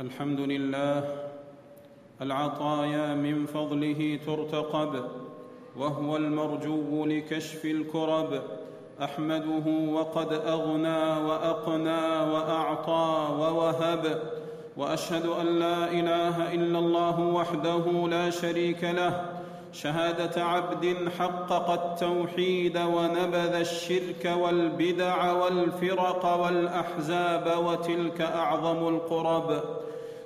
الحمد لله العطايا من فضله ترتقب وهو المرجو لكشف الكرب أحمده وقد أغنى وأقنى وأعطى ووهب وأشهد أن لا إله إلا الله وحده لا شريك له شهادة عبد حقق التوحيد ونبذ الشرك والبدع والفرق والأحزاب وتلك أعظم القرب.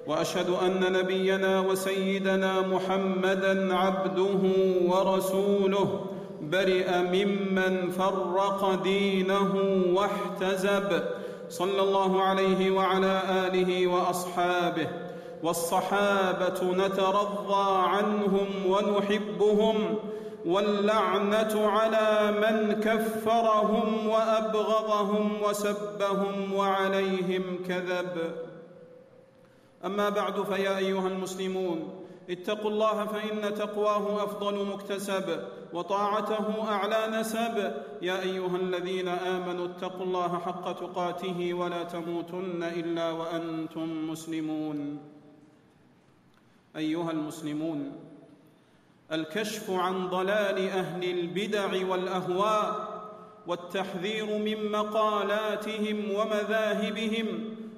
وأشهد أن نبينا وسيدنا محمدا عبده ورسوله برئ ممن فرق دينه واحتزب. صلى الله عليه وعلى آله وأصحابه والصحابة نترضى عنهم ونحبهم واللعنة على من كفرهم وأبغضهم وسبهم وعليهم كذب. أما بعد فيا أيها المسلمون اتقوا الله فإن تقواه أفضل مكتسب وطاعته أعلى نسب. يا أيها الذين آمنوا اتقوا الله حق تقاته ولا تموتن إلا وأنتم مسلمون. أيها المسلمون الكشف عن ضلال أهل البدع والأهواء والتحذير من مقالاتهم ومذاهبهم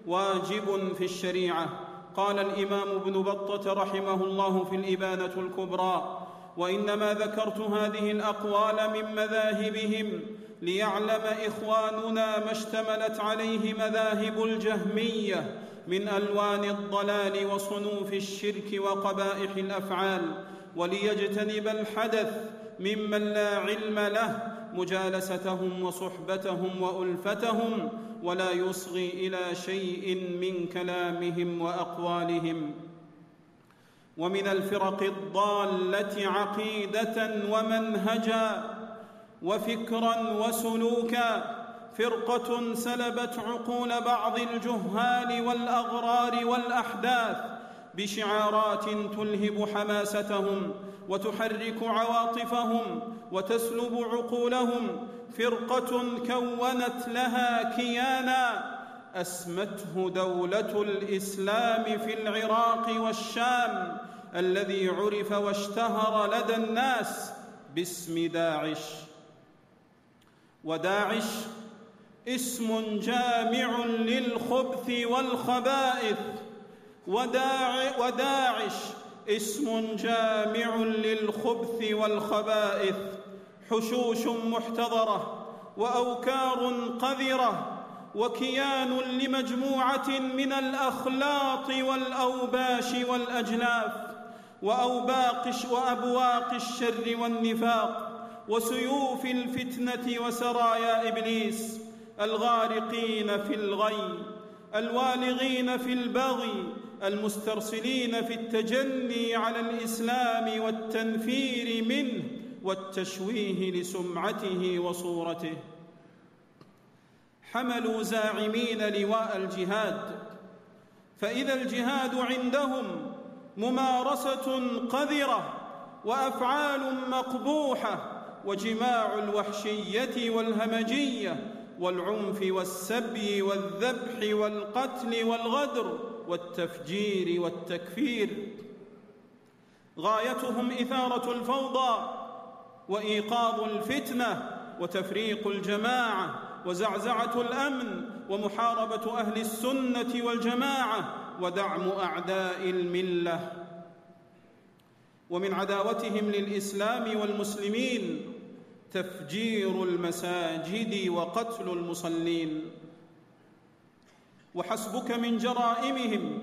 واجب في الشريعة. قال الإمام ابن بطة رحمه الله في الإبانة الكبرى وإنما ذكرت هذه الأقوال من مذاهبهم ليعلم إخواننا ما اشتملت عليه مذاهب الجهمية من ألوان الضلال وصنوف الشرك وقبائح الأفعال وليجتنب الحدث ممن لا علم له مجالستهم وصحبتهم وألفتهم ولا يصغي إلى شيء من كلامهم وأقوالهم. ومن الفرق الضالة عقيدة ومنهجا وفكرا وسلوكا فرقة سلبت عقول بعض الجهال والأغرار والأحداث بشعارات تلهب حماستهم وتحرك عواطفهم وتسلب عقولهم. فرقة كونت لها كيانا أسمته دولة الإسلام في العراق والشام الذي عرف واشتهر لدى الناس باسم داعش. وداعش اسم جامع للخبث والخبائث. وداع وداعش اسم جامع للخبث والخبائث حشوش محتضرة وأوكار قذرة وكيان لمجموعة من الأخلاط والأوباش والاجلاف واوباق وأبواق الشر والنفاق وسيوف الفتنة وسرايا إبليس الغارقين في الغي الوالغين في البغي المسترسلين في التجني على الإسلام والتنفير منه والتشويه لسمعته وصورته. حملوا زاعمين لواء الجهاد. فإذا الجهاد عندهم ممارسة قذرة وأفعال مقبوحة وجماع الوحشية والهمجية والعنف والسبي والذبح والقتل والغدر والتفجير والتكفير. غايتهم إثارة الفوضى وإيقاظ الفتنة وتفريق الجماعة وزعزعة الأمن ومحاربة أهل السنة والجماعة ودعم أعداء الملة. ومن عداوتهم للإسلام والمسلمين تفجير المساجد وقتل المصلين. وحسبك من جرائمهم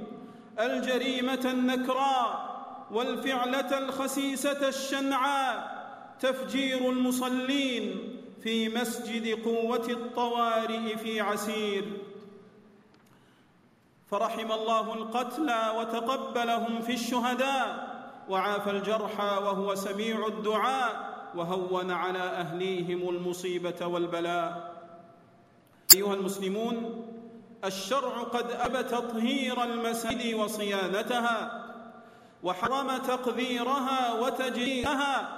الجريمة النكراء والفعلة الخسيسة الشنعاء تفجير المصلين في مسجد قوة الطوارئ في عسير. فرحم الله القتلى وتقبلهم في الشهداء وعافى الجرحى وهو سميع الدعاء وهون على أهليهم المصيبة والبلاء. أيها المسلمون الشرع قد ابى تطهير المساجد وصيانتها وحرم تقذيرها وتجريها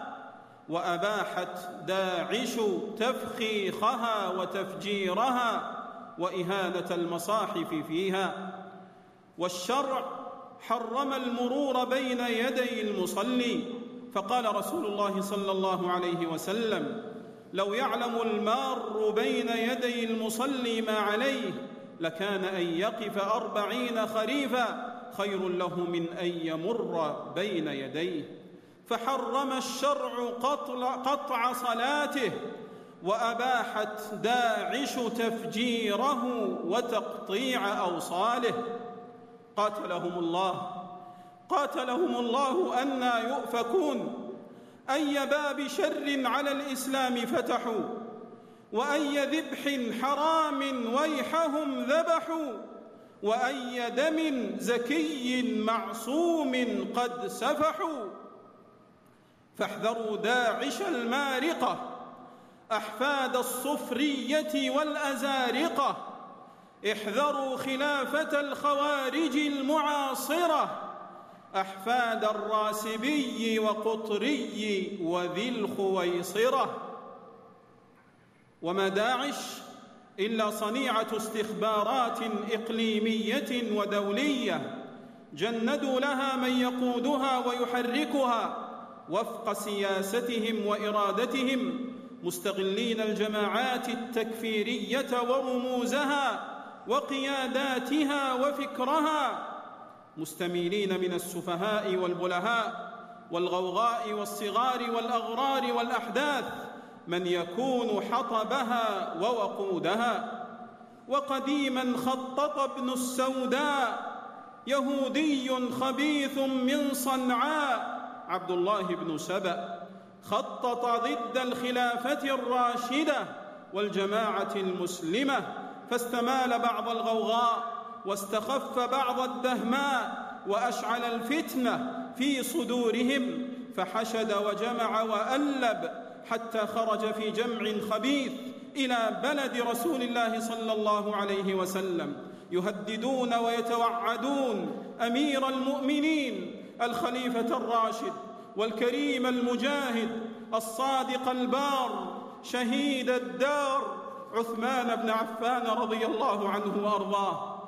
وأباحت داعش تفخيخها وتفجيرها وإهانة المصاحف فيها. والشرع حرم المرور بين يدي المصلي. فقال رسول الله صلى الله عليه وسلم لو يعلم المار بين يدي المصلي ما عليه لكان أن يقف أربعين خريفا خير له من أن يمر بين يديه. فحرم الشرع قطع صلاته وأباحت داعش تفجيره وتقطيع أوصاله. قاتلهم الله. قاتلهم الله أنا يؤفكون. أي باب شر على الإسلام فتحوا. وأي ذبح حرام ويحهم ذبحوا وأي دم زكي معصوم قد سفحوا فاحذروا داعش المارقة أحفاد الصفرية والأزارقة احذروا خلافة الخوارج المعاصرة أحفاد الراسبي وقطري وذي الخويصرة. وما داعش إلا صنيعة استخبارات إقليمية ودولية جندوا لها من يقودها ويحركها وفق سياستهم وإرادتهم مستغلين الجماعات التكفيرية ورموزها وقياداتها وفكرها مستميلين من السفهاء والبلهاء والغوغاء والصغار والأغرار والأحداث من يكون حطبها ووقودها وقديما خطط ابن السوداء يهودي خبيث من صنعاء. عبد الله بن سبأ خطط ضد الخلافة الراشدة والجماعة المسلمة فاستمال بعض الغوغاء واستخف بعض الدهماء وأشعل الفتنة في صدورهم فحشد وجمع وألب حتى خرج في جمع خبيث إلى بلد رسول الله صلى الله عليه وسلم. يهددون ويتوعدون أمير المؤمنين الخليفة الراشد والكريم المجاهد الصادق البار شهيد الدار عثمان بن عفان رضي الله عنه وأرضاه.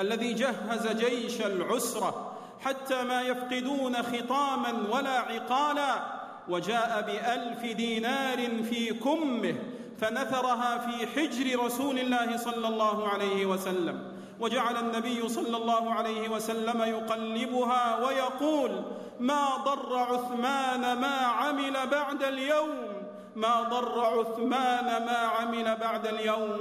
الذي جهز جيش العسرة حتى ما يفقدون خطاما ولا عقالا وجاء بألف دينار في كمه فنثرها في حجر رسول الله صلى الله عليه وسلم. وجعل النبي صلى الله عليه وسلم يقلبها ويقول ما ضر عثمان ما عمل بعد اليوم ما ضر عثمان ما عمل بعد اليوم.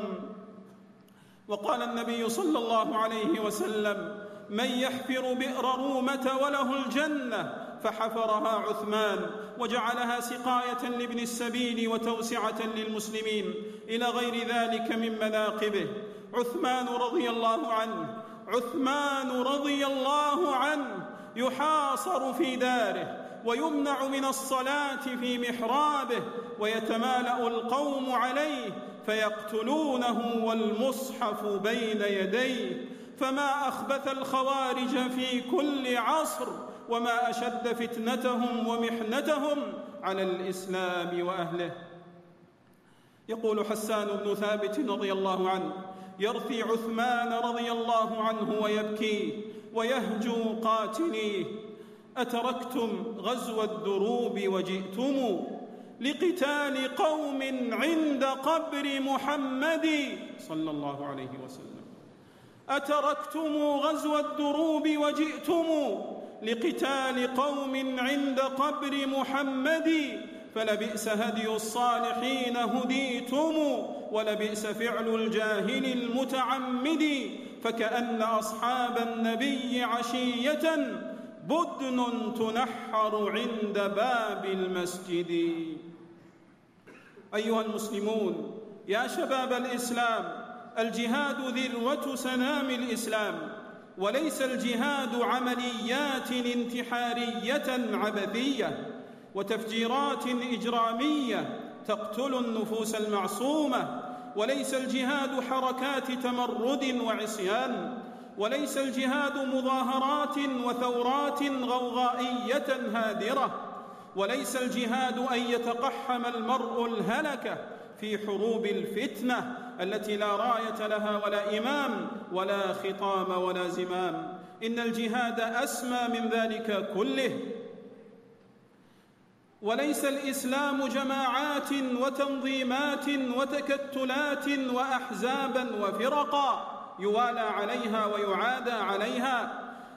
وقال النبي صلى الله عليه وسلم من يحفر بئر رومة وله الجنة فحفرها عثمان وجعلها سقاية لابن السبيل وتوسعة للمسلمين إلى غير ذلك من مناقبه. عثمان رضي الله عنه عثمان رضي الله عنه يحاصر في داره ويمنع من الصلاة في محرابه ويتمالأ القوم عليه فيقتلونه والمصحف بين يديه. فما أخبث الخوارج في كل عصر وما أشد فتنتهم ومحنتهم على الإسلام وأهله. يقول حسان بن ثابت رضي الله عنه يرثي عثمان رضي الله عنه ويبكي ويهجو قاتليه أتركتم غزو الدروب وجئتم لقتال قوم عند قبر محمد صلى الله عليه وسلم. أتركتم غزو الدروب وجئتم لقتال قوم عند قبر محمد فلبئس هدي الصالحين هديتم ولبئس فعل الجاهل المتعمد فكأن أصحاب النبي عشية بدن تنحر عند باب المسجد. أيها المسلمون يا شباب الإسلام الجهاد ذروة سنام الإسلام. وليس الجهاد عمليات انتحارية عبثية وتفجيرات إجرامية تقتل النفوس المعصومة وليس الجهاد حركات تمرد وعصيان وليس الجهاد مظاهرات وثورات غوغائية هادرة وليس الجهاد أن يتقحم المرء الهلكة في حروب الفتنة التي لا راية لها ولا إمام ولا خطام ولا زمام. إن الجهاد أسمى من ذلك كله. وليس الإسلام جماعات وتنظيمات وتكتلات وأحزابا وفرقا يوالى عليها ويعادى عليها.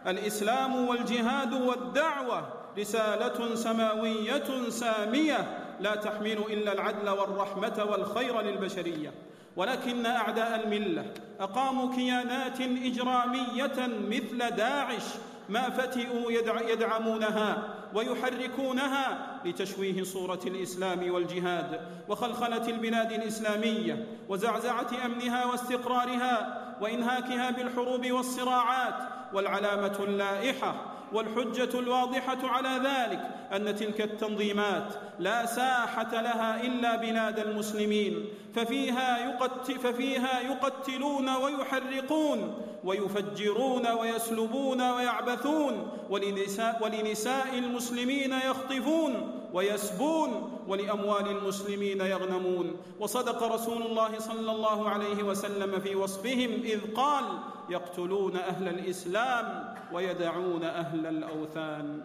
الإسلام والجهاد والدعوة رسالة سماوية سامية لا تحمل إلا العدل والرحمة والخير للبشرية. ولكن أعداء الملة أقاموا كيانات إجرامية مثل داعش ما فتئوا يدعمونها ويحركونها لتشويه صورة الإسلام والجهاد. وخلخلة البلاد الإسلامية وزعزعة أمنها واستقرارها وإنهاكها بالحروب والصراعات والعلامة اللائحة والحجة الواضحة على ذلك أن تلك التنظيمات لا ساحة لها إلا بلاد المسلمين ففيها, يقتل ففيها يقتلون ويحرقون ويفجرون ويسلبون ويعبثون ولنساء, ولنساء المسلمين يخطفون ويسبون ولأموال المسلمين يغنمون. وصدق رسول الله صلى الله عليه وسلم في وصفهم إذ قال يقتلون أهل الإسلام ويدعون أهل الأوثان.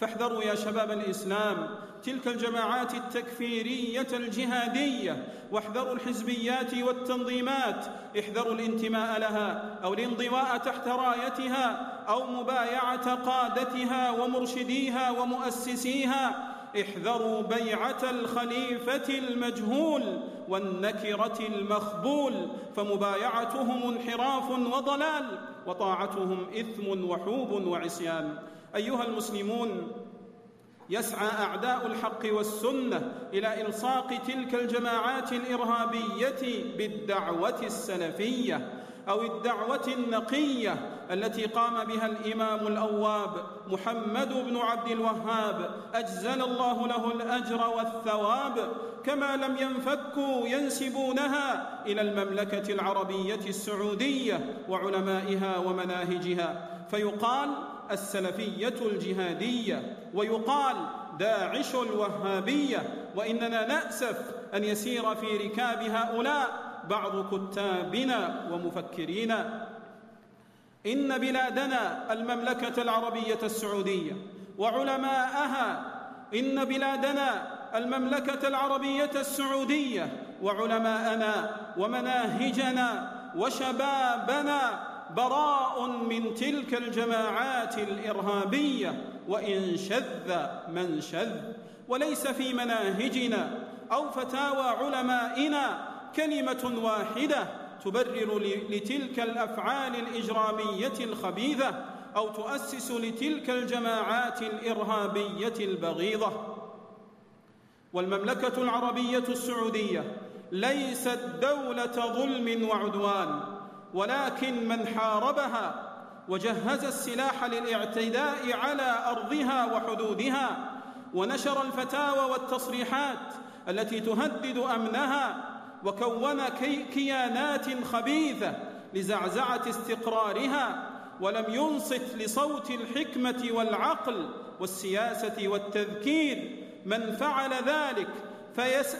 فاحذروا يا شباب الإسلام تلك الجماعات التكفيرية الجهادية واحذروا الحزبيات والتنظيمات احذروا الانتماء لها أو الانضواء تحت رايتها أو مبايعة قادتها ومرشديها ومؤسسيها احذروا بيعة الخليفة المجهول والنكرة المخبول فمبايعتهم انحراف وضلال وطاعتهم إثم وحوب وعصيان. أيها المسلمون يسعى أعداء الحق والسنة إلى إلصاق تلك الجماعات الإرهابية بالدعوة السلفية أو الدعوة النقية التي قام بها الإمام الأواب محمد بن عبد الوهاب. أجزل الله له الأجر والثواب. كما لم ينفكوا ينسبونها إلى المملكة العربية السعودية وعلمائها ومناهجها. فيقال السلفية الجهادية ويقال داعش الوهابية وإننا نأسف أن يسير في ركاب هؤلاء بعض كتابنا ومفكرينا. إن بلادنا المملكة العربية السعودية وعلماءها إن بلادنا المملكة العربية السعودية وعلماءنا ومناهجنا وشبابنا براء من تلك الجماعات الإرهابية وإن شذ من شذ. وليس في مناهجنا أو فتاوى علمائنا كلمة واحدة تبرر لتلك الأفعال الإجرامية الخبيثة أو تؤسس لتلك الجماعات الإرهابية البغيضة. والمملكة العربية السعودية ليست دولة ظلم وعدوان. ولكن من حاربها وجهز السلاح للاعتداء على أرضها وحدودها ونشر الفتاوى والتصريحات التي تهدد أمنها وكون كيانات خبيثة لزعزعة استقرارها ولم ينصت لصوت الحكمة والعقل والسياسة والتذكير من فعل ذلك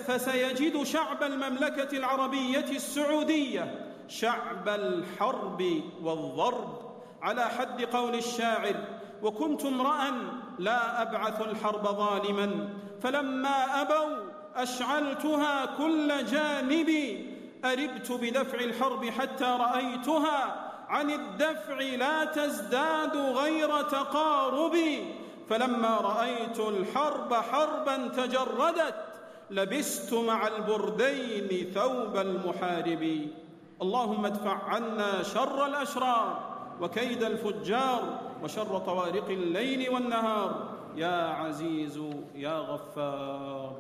فسيجد شعب المملكة العربية السعودية شعب الحرب والضرب. على حد قول الشاعر وكنت امرا لا أبعث الحرب ظالما فلما أبوا أشعلتها كل جانبي. أربت بدفع الحرب حتى رأيتها. عن الدفع لا تزداد غير تقاربي. فلما رأيت الحرب حربا تجردت لبست مع البردين ثوب المحارب اللهم ادفع عنا شر الأشرار وكيد الفجار وشر طوارق الليل والنهار. يا عزيز يا غفار.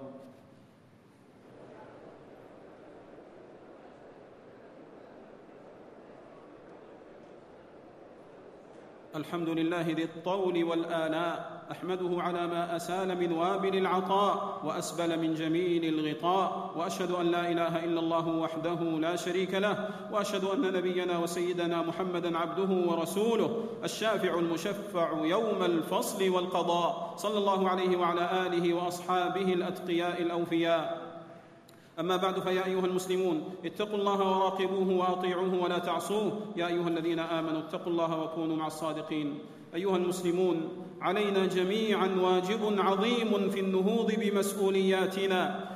الحمد لله ذي الطول والآلاء. أحمده على ما أسال من وابل العطاء وأسبل من جميل الغطاء وأشهد أن لا إله إلا الله وحده لا شريك له وأشهد أن نبينا وسيدنا محمدا عبده ورسوله الشافع المشفع يوم الفصل والقضاء صلى الله عليه وعلى آله وأصحابه الأتقياء الأوفياء. أما بعد فيا أيها المسلمون اتقوا الله وراقبوه وأطيعوه ولا تعصوه. يا أيها الذين آمنوا اتقوا الله وكونوا مع الصادقين. أيها المسلمون علينا جميعا واجب عظيم في النهوض بمسؤولياتنا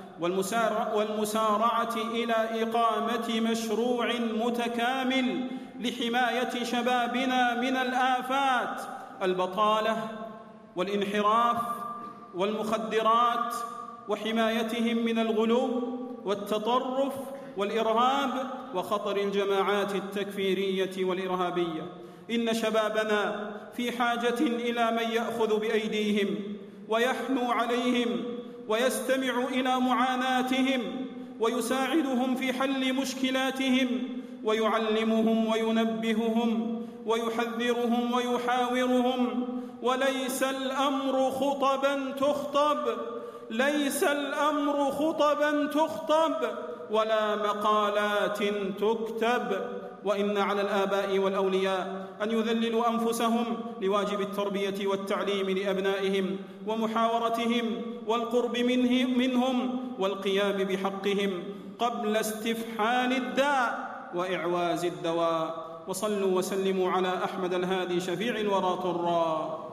والمسارعة إلى إقامة مشروع متكامل لحماية شبابنا من الآفات البطالة والانحراف والمخدرات وحمايتهم من الغلو والتطرف والإرهاب وخطر الجماعات التكفيرية والإرهابية. إن شبابنا في حاجة إلى من يأخذ بأيديهم ويحنو عليهم ويستمع إلى معاناتهم ويساعدهم في حل مشكلاتهم ويعلمهم وينبههم ويحذرهم ويحاورهم وليس الأمر خطبا تخطب ليس الأمر خطبا تخطب. ولا مقالات تكتب. وإن على الآباء والأولياء أن يذللوا أنفسهم لواجب التربية والتعليم لأبنائهم ومحاورتهم والقرب منهم, منهم والقيام بحقهم قبل استفحال الداء وإعواز الدواء. وصلوا وسلموا على أحمد الهادي شفيع الورى طرا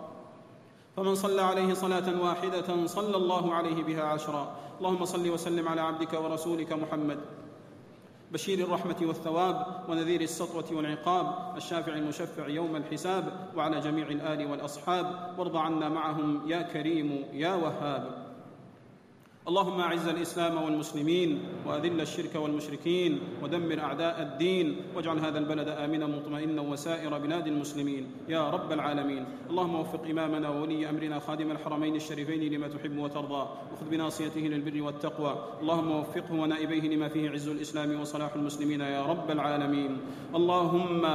فمن صلى عليه صلاة واحدة صلى الله عليه بها عشرا. اللهم صل وسلم على عبدك ورسولك محمد. بشير الرحمة والثواب ونذير السطوة والعقاب الشافع المشفع يوم الحساب وعلى جميع الآل والأصحاب وارض عنا معهم يا كريم يا وهاب. اللهم أعز الإسلام والمسلمين وأذل الشرك والمشركين ودمر أعداء الدين واجعل هذا البلد آمنا مطمئنا وسائر بلاد المسلمين. يا رب العالمين. اللهم وفق إمامنا وولي أمرنا خادم الحرمين الشريفين لما تحب وترضى. وخذ بناصيته للبر والتقوى. اللهم وفقه ونائبيه لما فيه عز الإسلام وصلاح المسلمين. يا رب العالمين. اللهم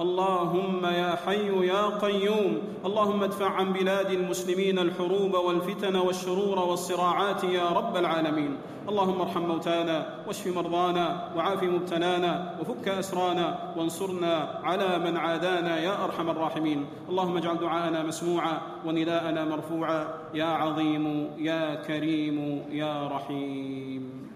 اللهم يا حي يا قيوم اللهم ادفع عن بلاد المسلمين الحروب والفتن والشرور والصراعات يا رب العالمين. اللهم ارحم موتانا واشف مرضانا وعاف مبتلانا وفك أسرانا وانصرنا على من عادانا يا أرحم الراحمين. اللهم اجعل دعاءنا مسموعا ونداءنا مرفوعا. يا عظيم يا كريم يا رحيم.